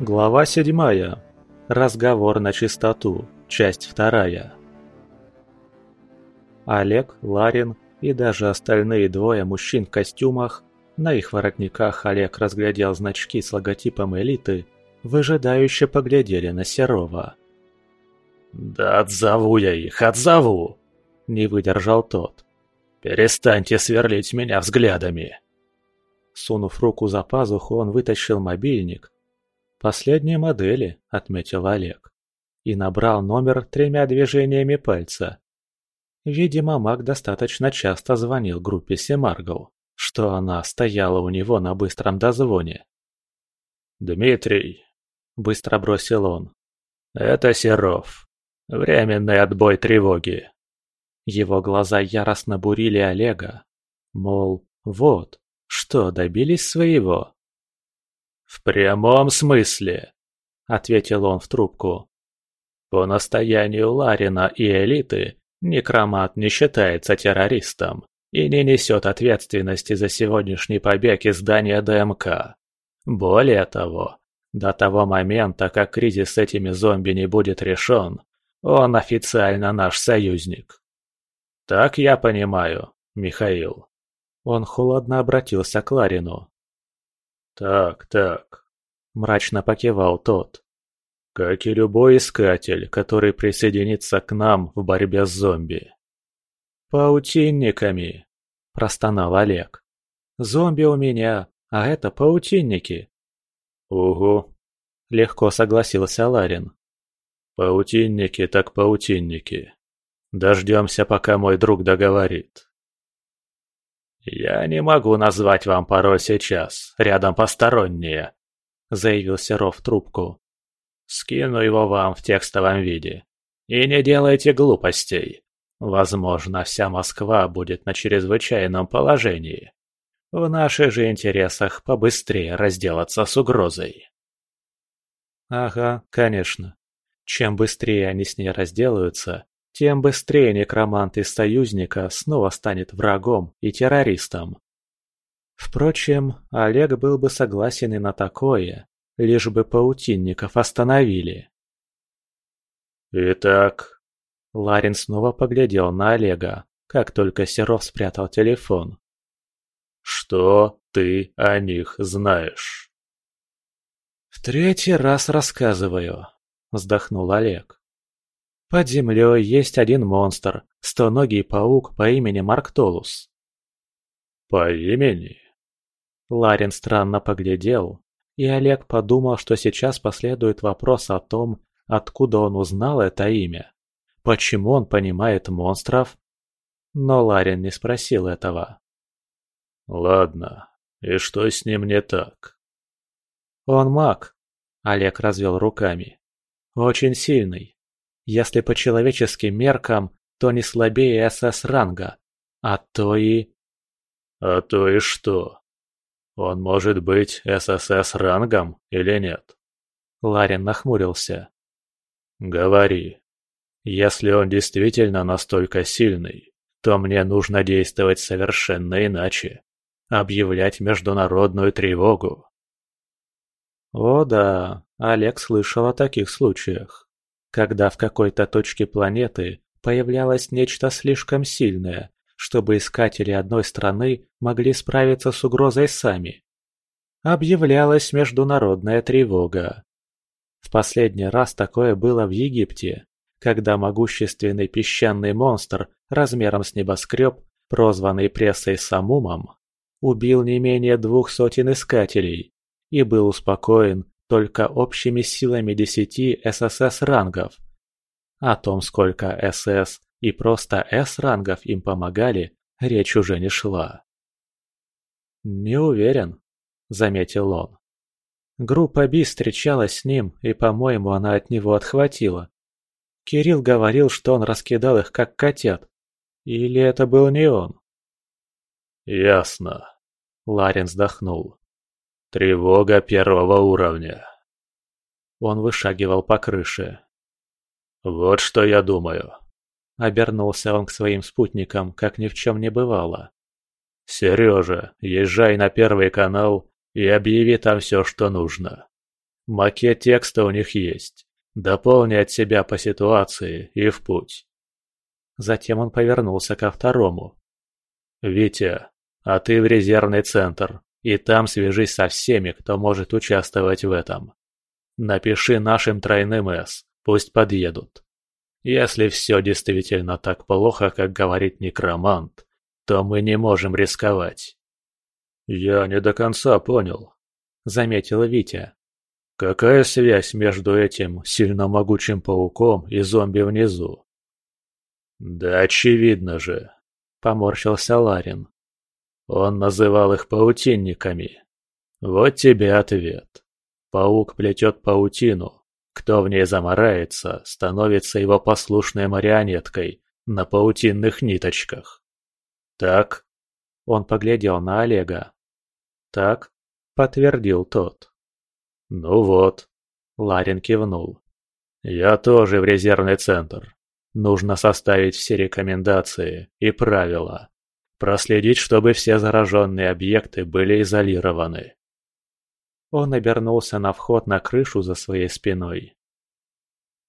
Глава седьмая. Разговор на чистоту. Часть вторая. Олег, Ларин и даже остальные двое мужчин в костюмах, на их воротниках Олег разглядел значки с логотипом элиты, выжидающе поглядели на Серова. «Да отзову я их, отзову!» – не выдержал тот. «Перестаньте сверлить меня взглядами!» Сунув руку за пазуху, он вытащил мобильник «Последние модели», — отметил Олег. И набрал номер тремя движениями пальца. Видимо, Мак достаточно часто звонил группе Семаргл, что она стояла у него на быстром дозвоне. «Дмитрий», — быстро бросил он, — «это Серов. Временный отбой тревоги». Его глаза яростно бурили Олега. Мол, вот, что, добились своего? «В прямом смысле», — ответил он в трубку. «По настоянию Ларина и элиты некромат не считается террористом и не несет ответственности за сегодняшний побег из здания ДМК. Более того, до того момента, как кризис с этими зомби не будет решен, он официально наш союзник. Так я понимаю, Михаил. Он холодно обратился к Ларину. «Так, так», – мрачно покивал тот. «Как и любой искатель, который присоединится к нам в борьбе с зомби». «Паутинниками», – простонал Олег. «Зомби у меня, а это паутинники». «Угу», – легко согласился Ларин. «Паутинники так паутинники. Дождемся, пока мой друг договорит». «Я не могу назвать вам пароль сейчас, рядом посторонние», — заявил Серов в трубку. «Скину его вам в текстовом виде. И не делайте глупостей. Возможно, вся Москва будет на чрезвычайном положении. В наших же интересах побыстрее разделаться с угрозой». «Ага, конечно. Чем быстрее они с ней разделаются, тем быстрее некромант из союзника снова станет врагом и террористом. Впрочем, Олег был бы согласен и на такое, лишь бы паутинников остановили. «Итак...» Ларин снова поглядел на Олега, как только Серов спрятал телефон. «Что ты о них знаешь?» «В третий раз рассказываю», — вздохнул Олег. Под землей есть один монстр, стоногий паук по имени Марктолус. «По имени?» Ларин странно поглядел, и Олег подумал, что сейчас последует вопрос о том, откуда он узнал это имя. Почему он понимает монстров? Но Ларин не спросил этого. «Ладно, и что с ним не так?» «Он маг», — Олег развел руками. «Очень сильный. Если по человеческим меркам, то не слабее СС-ранга. А то и... А то и что? Он может быть ССС-рангом или нет? Ларин нахмурился. Говори. Если он действительно настолько сильный, то мне нужно действовать совершенно иначе. Объявлять международную тревогу. О да, Олег слышал о таких случаях когда в какой-то точке планеты появлялось нечто слишком сильное, чтобы искатели одной страны могли справиться с угрозой сами. Объявлялась международная тревога. В последний раз такое было в Египте, когда могущественный песчаный монстр размером с небоскреб, прозванный прессой Самумом, убил не менее двух сотен искателей и был успокоен только общими силами десяти ССС-рангов. О том, сколько СС и просто С-рангов им помогали, речь уже не шла. «Не уверен», — заметил он. Группа Би встречалась с ним, и, по-моему, она от него отхватила. Кирилл говорил, что он раскидал их как котят. Или это был не он? «Ясно», — Ларин вздохнул. Тревога первого уровня. Он вышагивал по крыше. Вот что я думаю. Обернулся он к своим спутникам, как ни в чем не бывало. Сережа, езжай на первый канал и объяви там все, что нужно. Макет текста у них есть. Дополни от себя по ситуации и в путь. Затем он повернулся ко второму. «Витя, а ты в резервный центр, и там свяжись со всеми, кто может участвовать в этом. Напиши нашим тройным «С», пусть подъедут. Если все действительно так плохо, как говорит некромант, то мы не можем рисковать». «Я не до конца понял», — заметил Витя. «Какая связь между этим сильно могучим пауком и зомби внизу?» «Да очевидно же», — поморщился Ларин. Он называл их паутинниками. Вот тебе ответ. Паук плетет паутину. Кто в ней заморается, становится его послушной марионеткой на паутинных ниточках. Так? Он поглядел на Олега. Так? Подтвердил тот. Ну вот. Ларин кивнул. Я тоже в резервный центр. Нужно составить все рекомендации и правила. Проследить, чтобы все зараженные объекты были изолированы. Он обернулся на вход на крышу за своей спиной.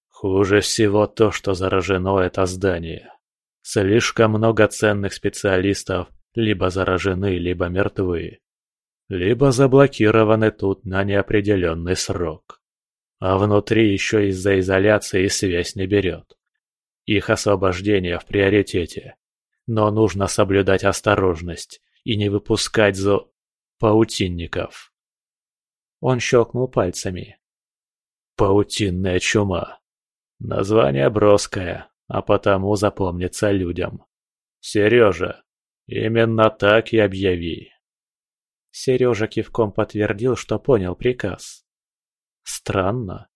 Хуже всего то, что заражено это здание. Слишком много ценных специалистов либо заражены, либо мертвы. Либо заблокированы тут на неопределенный срок. А внутри еще из-за изоляции связь не берет. Их освобождение в приоритете. Но нужно соблюдать осторожность и не выпускать зо... паутинников. Он щелкнул пальцами. Паутинная чума. Название броское, а потому запомнится людям. Сережа, именно так и объяви. Сережа кивком подтвердил, что понял приказ. Странно.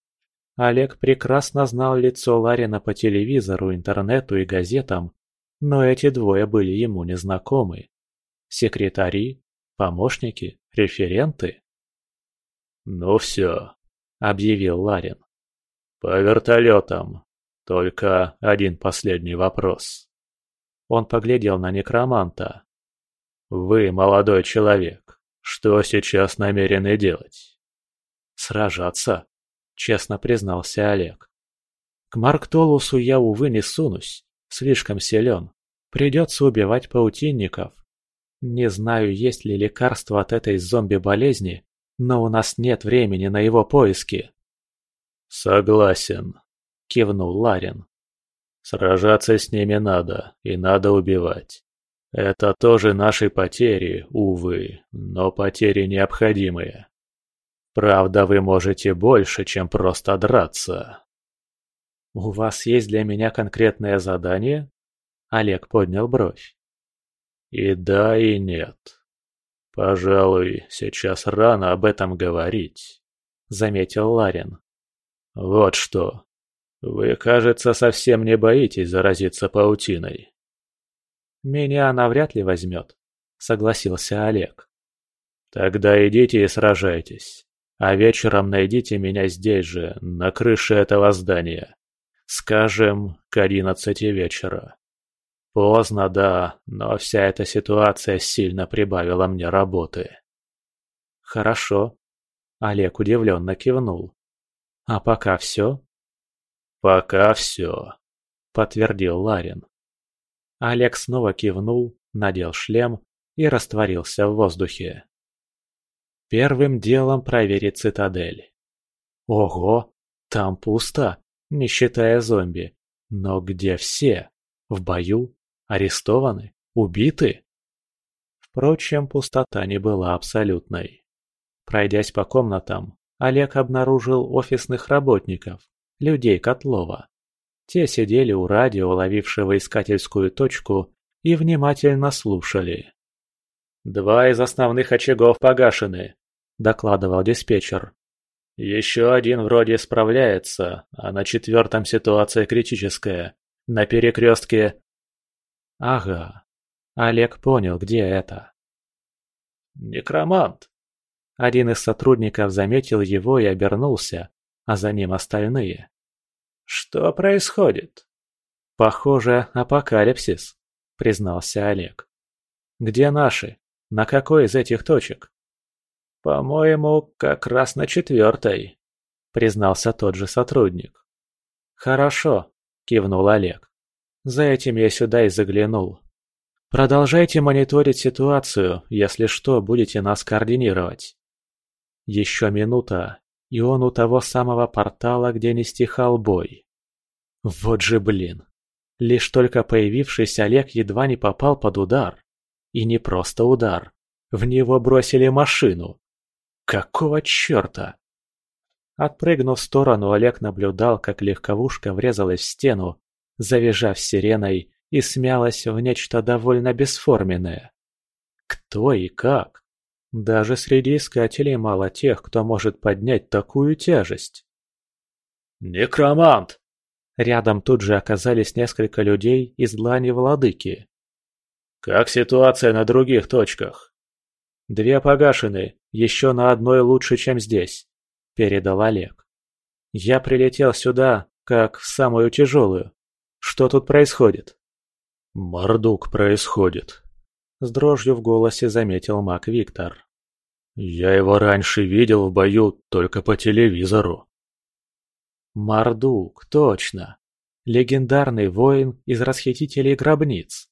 Олег прекрасно знал лицо Ларина по телевизору, интернету и газетам но эти двое были ему незнакомы. Секретари, помощники, референты. «Ну все», — объявил Ларин. «По вертолетам. Только один последний вопрос». Он поглядел на некроманта. «Вы, молодой человек, что сейчас намерены делать?» «Сражаться», — честно признался Олег. «К Марктолусу я, увы, не сунусь слишком силен. Придется убивать паутинников. Не знаю, есть ли лекарство от этой зомби-болезни, но у нас нет времени на его поиски. «Согласен», — кивнул Ларин. «Сражаться с ними надо, и надо убивать. Это тоже наши потери, увы, но потери необходимые. Правда, вы можете больше, чем просто драться». «У вас есть для меня конкретное задание?» Олег поднял бровь. «И да, и нет. Пожалуй, сейчас рано об этом говорить», — заметил Ларин. «Вот что. Вы, кажется, совсем не боитесь заразиться паутиной». «Меня она вряд ли возьмет», — согласился Олег. «Тогда идите и сражайтесь, а вечером найдите меня здесь же, на крыше этого здания. Скажем, к одиннадцати вечера. Поздно, да, но вся эта ситуация сильно прибавила мне работы. Хорошо. Олег удивленно кивнул. А пока все? Пока все, подтвердил Ларин. Олег снова кивнул, надел шлем и растворился в воздухе. Первым делом проверить цитадель. Ого, там пусто не считая зомби. Но где все? В бою? Арестованы? Убиты? Впрочем, пустота не была абсолютной. Пройдясь по комнатам, Олег обнаружил офисных работников, людей Котлова. Те сидели у радио, ловившего искательскую точку, и внимательно слушали. «Два из основных очагов погашены», — докладывал диспетчер. Еще один вроде справляется, а на четвертом ситуация критическая. На перекрестке... Ага. Олег понял, где это. Некромант. Один из сотрудников заметил его и обернулся, а за ним остальные. Что происходит? Похоже, апокалипсис, признался Олег. Где наши? На какой из этих точек? «По-моему, как раз на четвертой», – признался тот же сотрудник. «Хорошо», – кивнул Олег. «За этим я сюда и заглянул. Продолжайте мониторить ситуацию, если что, будете нас координировать». Еще минута, и он у того самого портала, где не стихал бой. Вот же блин. Лишь только появившись, Олег едва не попал под удар. И не просто удар. В него бросили машину. Какого черта? Отпрыгнув в сторону, Олег наблюдал, как легковушка врезалась в стену, завизжав сиреной и смялась в нечто довольно бесформенное. Кто и как? Даже среди искателей мало тех, кто может поднять такую тяжесть. «Некромант!» Рядом тут же оказались несколько людей из длани владыки. «Как ситуация на других точках?» «Две погашены, еще на одной лучше, чем здесь», – передал Олег. «Я прилетел сюда, как в самую тяжелую. Что тут происходит?» «Мордук происходит», – с дрожью в голосе заметил маг Виктор. «Я его раньше видел в бою только по телевизору». Мардук, точно. Легендарный воин из расхитителей гробниц.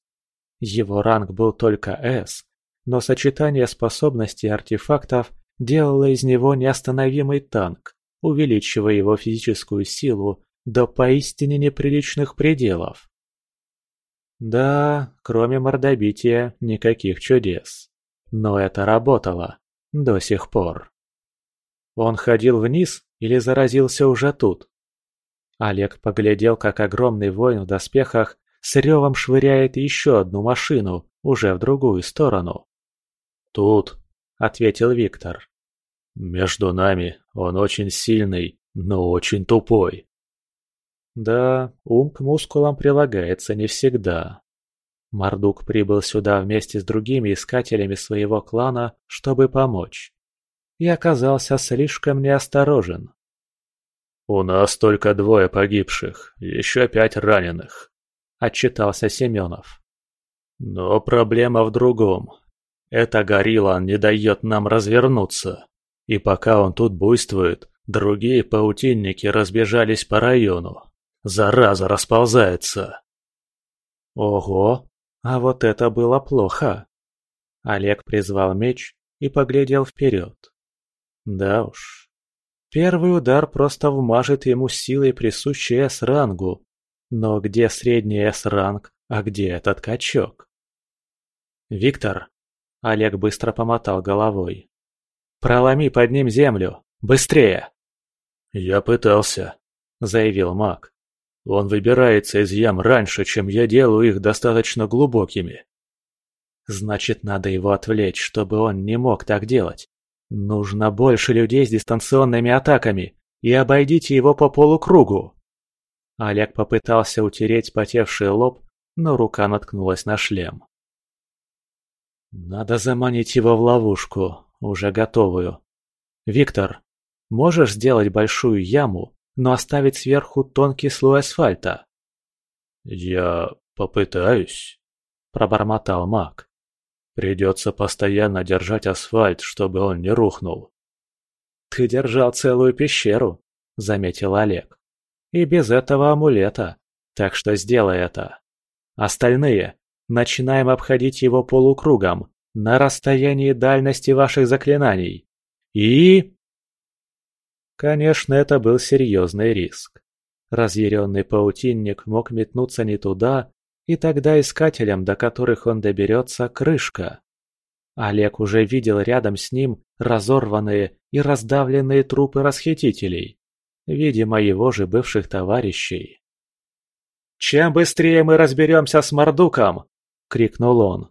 Его ранг был только «С», но сочетание способностей артефактов делало из него неостановимый танк, увеличивая его физическую силу до поистине неприличных пределов. Да, кроме мордобития, никаких чудес. Но это работало. До сих пор. Он ходил вниз или заразился уже тут? Олег поглядел, как огромный воин в доспехах с ревом швыряет еще одну машину, уже в другую сторону. «Тут», — ответил Виктор. «Между нами он очень сильный, но очень тупой». Да, ум к мускулам прилагается не всегда. Мардук прибыл сюда вместе с другими искателями своего клана, чтобы помочь. И оказался слишком неосторожен. «У нас только двое погибших, еще пять раненых», – отчитался Семенов. «Но проблема в другом. Эта горилла не дает нам развернуться. И пока он тут буйствует, другие паутинники разбежались по району. Зараза расползается». «Ого, а вот это было плохо!» Олег призвал меч и поглядел вперед. Да уж, Первый удар просто вмажет ему силой присущей С-рангу. Но где средний С-ранг, а где этот качок? «Виктор!» – Олег быстро помотал головой. «Проломи под ним землю! Быстрее!» «Я пытался», – заявил маг. «Он выбирается из ям раньше, чем я делаю их достаточно глубокими». «Значит, надо его отвлечь, чтобы он не мог так делать. Нужно больше людей с дистанционными атаками, и обойдите его по полукругу. Олег попытался утереть потевший лоб, но рука наткнулась на шлем. Надо заманить его в ловушку, уже готовую. Виктор, можешь сделать большую яму, но оставить сверху тонкий слой асфальта? Я попытаюсь, пробормотал маг. Придется постоянно держать асфальт, чтобы он не рухнул. «Ты держал целую пещеру», — заметил Олег. «И без этого амулета. Так что сделай это. Остальные начинаем обходить его полукругом на расстоянии дальности ваших заклинаний. И...» Конечно, это был серьезный риск. Разъяренный паутинник мог метнуться не туда, и тогда искателям, до которых он доберется, крышка. Олег уже видел рядом с ним разорванные и раздавленные трупы расхитителей, видимо, его же бывших товарищей. «Чем быстрее мы разберемся с Мордуком!» — крикнул он.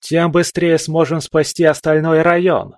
«Тем быстрее сможем спасти остальной район!»